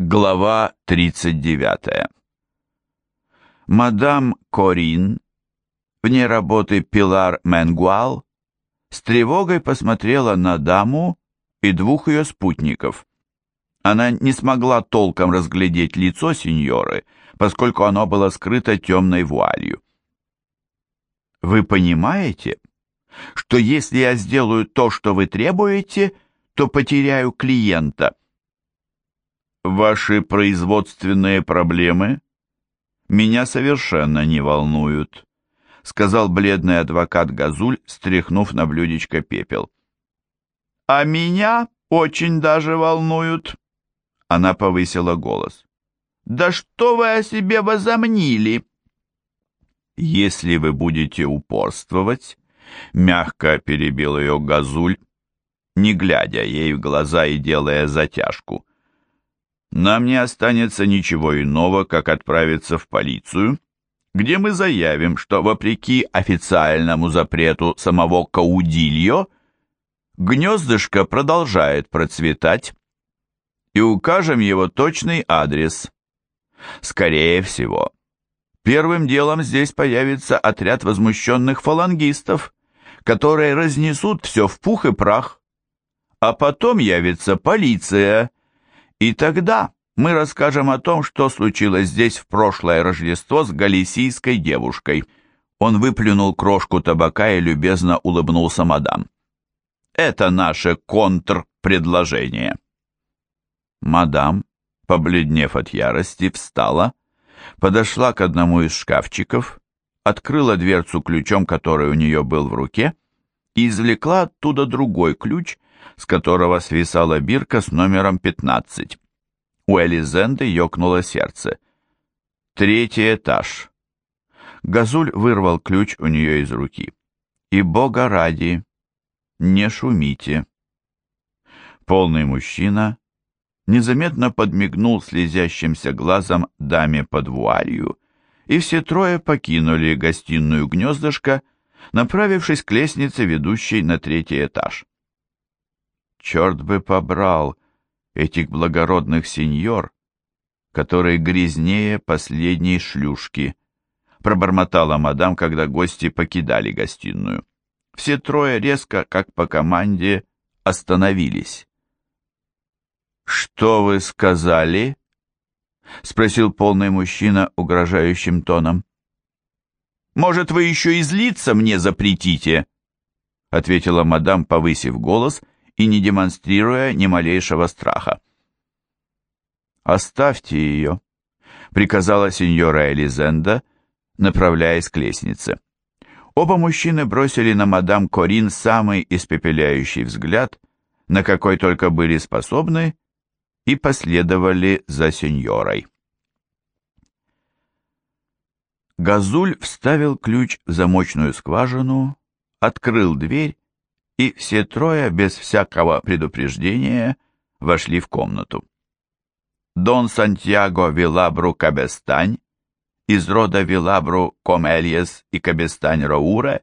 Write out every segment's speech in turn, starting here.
Глава 39. Мадам Корин, вне работы Пилар Менгуал, с тревогой посмотрела на даму и двух ее спутников. Она не смогла толком разглядеть лицо сеньоры, поскольку оно было скрыто темной вуалью. «Вы понимаете, что если я сделаю то, что вы требуете, то потеряю клиента?» Ваши производственные проблемы меня совершенно не волнуют, сказал бледный адвокат Газуль, стряхнув на блюдечко пепел. А меня очень даже волнуют. Она повысила голос. Да что вы о себе возомнили? Если вы будете упорствовать, мягко перебил ее Газуль, не глядя ей в глаза и делая затяжку, нам не останется ничего иного, как отправиться в полицию, где мы заявим, что вопреки официальному запрету самого Каудильо, гнездышко продолжает процветать, и укажем его точный адрес. Скорее всего, первым делом здесь появится отряд возмущенных фалангистов, которые разнесут все в пух и прах, а потом явится полиция – и тогда мы расскажем о том, что случилось здесь в прошлое Рождество с галисийской девушкой. Он выплюнул крошку табака и любезно улыбнулся мадам. Это наше контрпредложение. Мадам, побледнев от ярости, встала, подошла к одному из шкафчиков, открыла дверцу ключом, который у нее был в руке, и извлекла оттуда другой ключ, с которого свисала бирка с номером 15. У Элизенды ёкнуло сердце. Третий этаж. Газуль вырвал ключ у нее из руки. «И бога ради, не шумите». Полный мужчина незаметно подмигнул слезящимся глазом даме под вуалью, и все трое покинули гостиную гнездышко, направившись к лестнице, ведущей на третий этаж. Черт бы побрал этих благородных сеньор, которые грязнее последней шлюшки, пробормотала мадам, когда гости покидали гостиную. Все трое резко, как по команде, остановились. «Что вы сказали?» — спросил полный мужчина угрожающим тоном. «Может, вы еще и злиться мне запретите?» — ответила мадам, повысив голос — и не демонстрируя ни малейшего страха. «Оставьте ее», — приказала сеньора Элизенда, направляясь к лестнице. Оба мужчины бросили на мадам Корин самый испепеляющий взгляд, на какой только были способны, и последовали за сеньорой. Газуль вставил ключ в замочную скважину, открыл дверь и все трое без всякого предупреждения вошли в комнату. Дон Сантьяго Вилабру Кабестань из рода Вилабру Комельес и Кабестань Рауре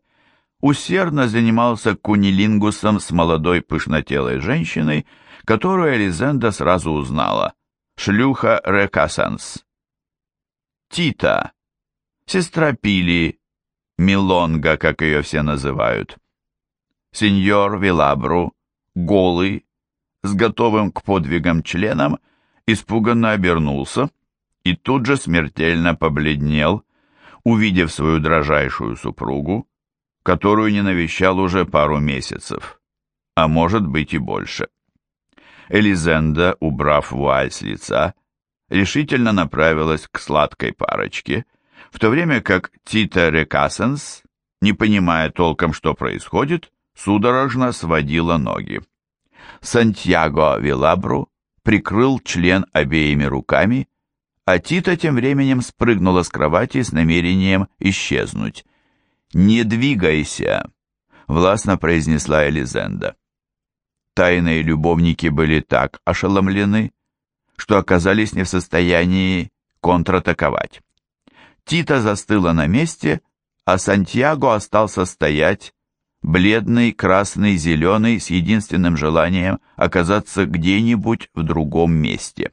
усердно занимался кунилингусом с молодой пышнотелой женщиной, которую Элизенда сразу узнала, шлюха Рекасанс. Тита, сестра Пили, Милонга, как ее все называют. Сеньор Вилабру, голый, с готовым к подвигам членом, испуганно обернулся и тут же смертельно побледнел, увидев свою дрожайшую супругу, которую не навещал уже пару месяцев, а может быть и больше. Элизенда, убрав вуаль с лица, решительно направилась к сладкой парочке, в то время как Тита Рекасенс, не понимая толком, что происходит, судорожно сводила ноги. Сантьяго Вилабру прикрыл член обеими руками, а Тита тем временем спрыгнула с кровати с намерением исчезнуть. «Не двигайся!» — властно произнесла Элизенда. Тайные любовники были так ошеломлены, что оказались не в состоянии контратаковать. Тита застыла на месте, а Сантьяго остался стоять, бледный, красный, зеленый, с единственным желанием оказаться где-нибудь в другом месте.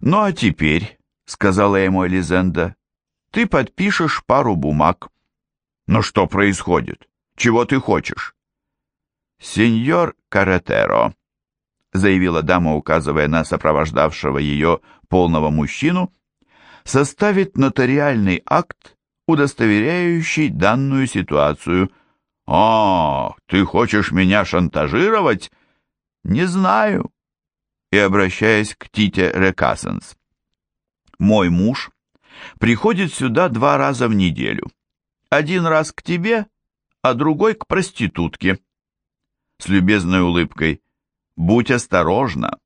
«Ну а теперь», — сказала ему Элизенда, — «ты подпишешь пару бумаг». «Но что происходит? Чего ты хочешь?» «Сеньор Каратеро», — заявила дама, указывая на сопровождавшего ее полного мужчину, составит нотариальный акт, удостоверяющий данную ситуацию. «А, ты хочешь меня шантажировать?» «Не знаю», и обращаясь к Тите Рекасенс. «Мой муж приходит сюда два раза в неделю. Один раз к тебе, а другой к проститутке». С любезной улыбкой. «Будь осторожна.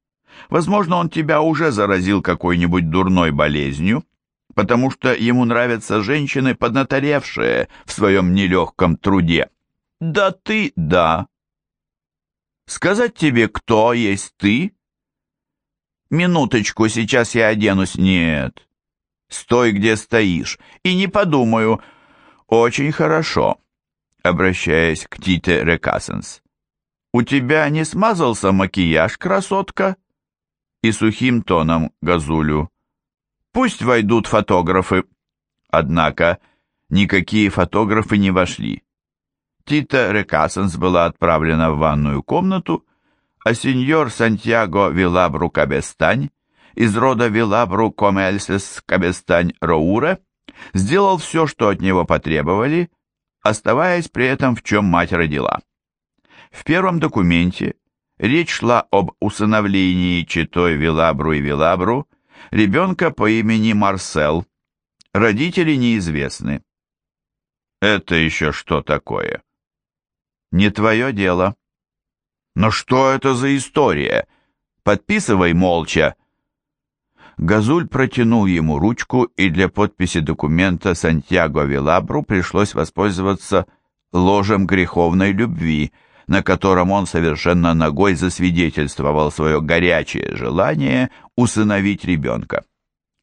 Возможно, он тебя уже заразил какой-нибудь дурной болезнью, потому что ему нравятся женщины, поднаторевшие в своем нелегком труде. Да ты, да. Сказать тебе, кто есть ты?» «Минуточку, сейчас я оденусь». «Нет, стой, где стоишь, и не подумаю». «Очень хорошо», обращаясь к Тите Рекасенс. «У тебя не смазался макияж, красотка?» И сухим тоном Газулю. «Пусть войдут фотографы». Однако никакие фотографы не вошли. Тита Рекасенс была отправлена в ванную комнату, а сеньор Сантьяго Вилабру Кабестань из рода Вилабру Комельсес Кабестань Роуре сделал все, что от него потребовали, оставаясь при этом в чем мать родила. В первом документе речь шла об усыновлении читой Вилабру и Вилабру ребенка по имени Марсел. Родители неизвестны. Это еще что такое? Не твое дело. Но что это за история? Подписывай молча. Газуль протянул ему ручку, и для подписи документа Сантьяго Вилабру пришлось воспользоваться ложем греховной любви, на котором он совершенно ногой засвидетельствовал свое горячее желание усыновить ребенка.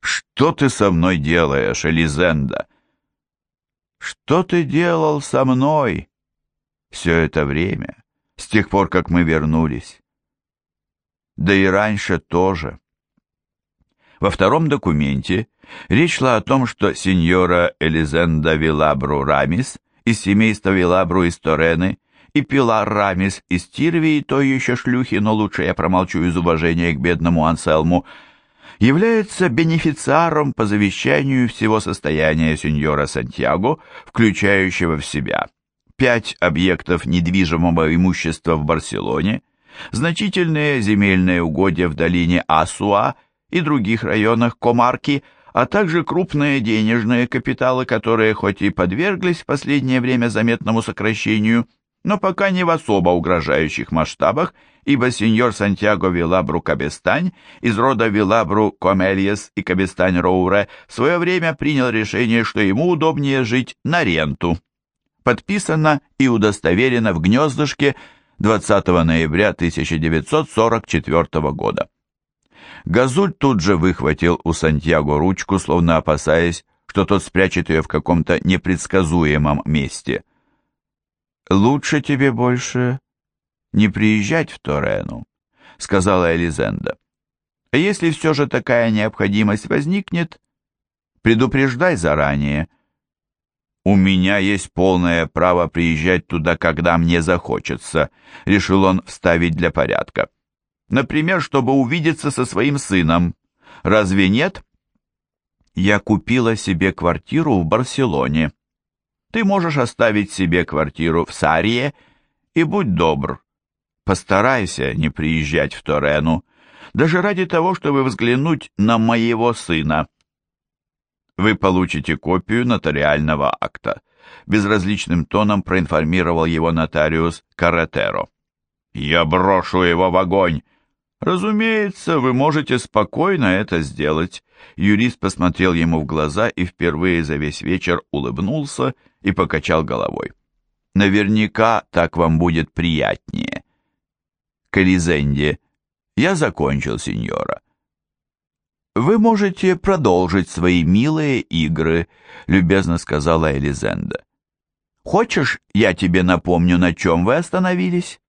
«Что ты со мной делаешь, Элизенда?» «Что ты делал со мной все это время?» с тех пор, как мы вернулись. Да и раньше тоже. Во втором документе речь шла о том, что сеньора Элизенда Вилабру Рамис из семейства Вилабру из Торены и Пилар Рамис из Тирвии, той еще шлюхи, но лучше я промолчу из уважения к бедному Анселму, является бенефициаром по завещанию всего состояния сеньора Сантьяго, включающего в себя пять объектов недвижимого имущества в Барселоне, значительные земельные угодья в долине Асуа и других районах Комарки, а также крупные денежные капиталы, которые хоть и подверглись в последнее время заметному сокращению, но пока не в особо угрожающих масштабах, ибо сеньор Сантьяго Вилабру Кабестань из рода Вилабру Комельес и Кабестань Роуре в свое время принял решение, что ему удобнее жить на ренту подписано и удостоверено в гнездышке 20 ноября 1944 года. Газуль тут же выхватил у Сантьяго ручку, словно опасаясь, что тот спрячет ее в каком-то непредсказуемом месте. «Лучше тебе больше не приезжать в Торену», — сказала Элизенда. «А если все же такая необходимость возникнет, предупреждай заранее, «У меня есть полное право приезжать туда, когда мне захочется», — решил он вставить для порядка. «Например, чтобы увидеться со своим сыном. Разве нет?» «Я купила себе квартиру в Барселоне. Ты можешь оставить себе квартиру в Сарье и будь добр. Постарайся не приезжать в Торену, даже ради того, чтобы взглянуть на моего сына» вы получите копию нотариального акта. Безразличным тоном проинформировал его нотариус Каратеро. «Я брошу его в огонь!» «Разумеется, вы можете спокойно это сделать». Юрист посмотрел ему в глаза и впервые за весь вечер улыбнулся и покачал головой. «Наверняка так вам будет приятнее». «Колизенде, я закончил, сеньора. «Вы можете продолжить свои милые игры», — любезно сказала Элизенда. «Хочешь, я тебе напомню, на чем вы остановились?»